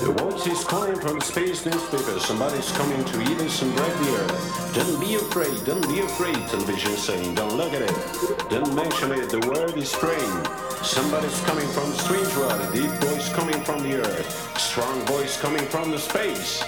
The voice is calling from space newspaper. Somebody's coming to eat us the earth. Don't be afraid, don't be afraid, television saying. Don't look at it. Don't mention it, the world is praying. Somebody's coming from strange world. A deep voice coming from the earth. Strong voice coming from the space.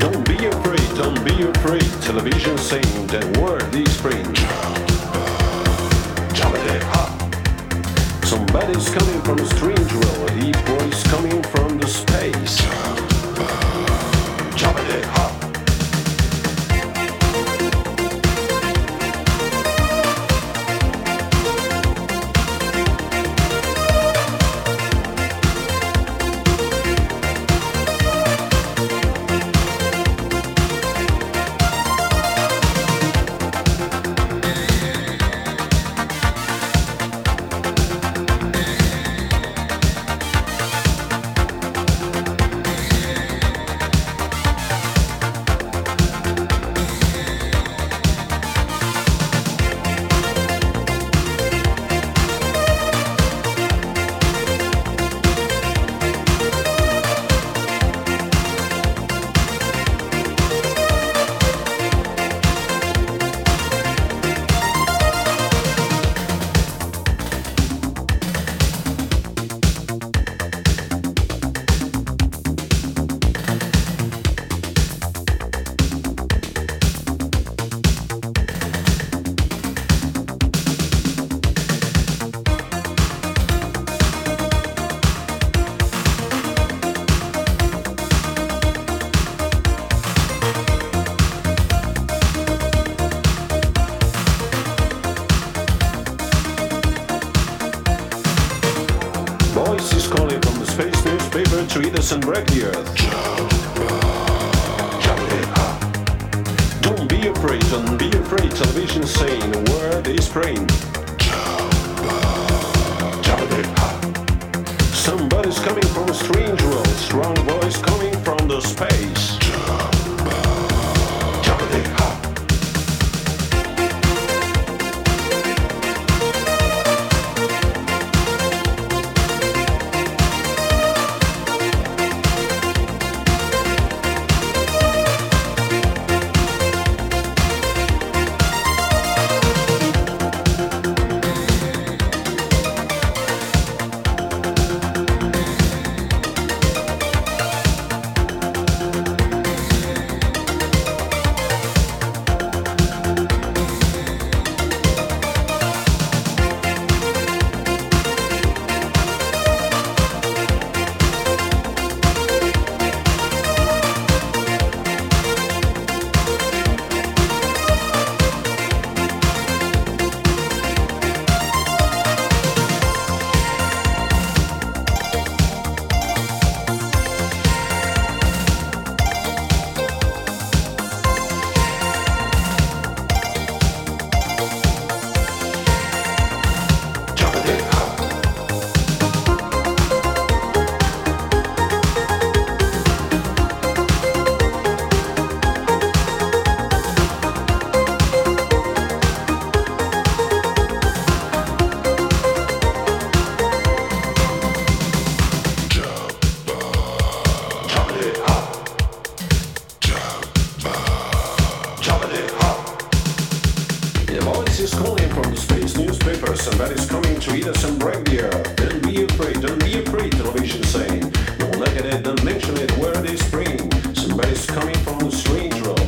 Don't be afraid, don't be afraid. Television saying the word is hot. Somebody's coming from a strange world. A deep voice coming from the space. Calling from the space newspaper to eat us and break the earth. Chocolate hot. Don't be afraid, don't be afraid. Television saying the word is praying. Voice is calling from the space newspaper. Somebody's coming to eat us and break the earth. Don't be afraid, don't be afraid, television saying. Don't look at it, don't mention it, where they spring. Somebody's coming from the strange world.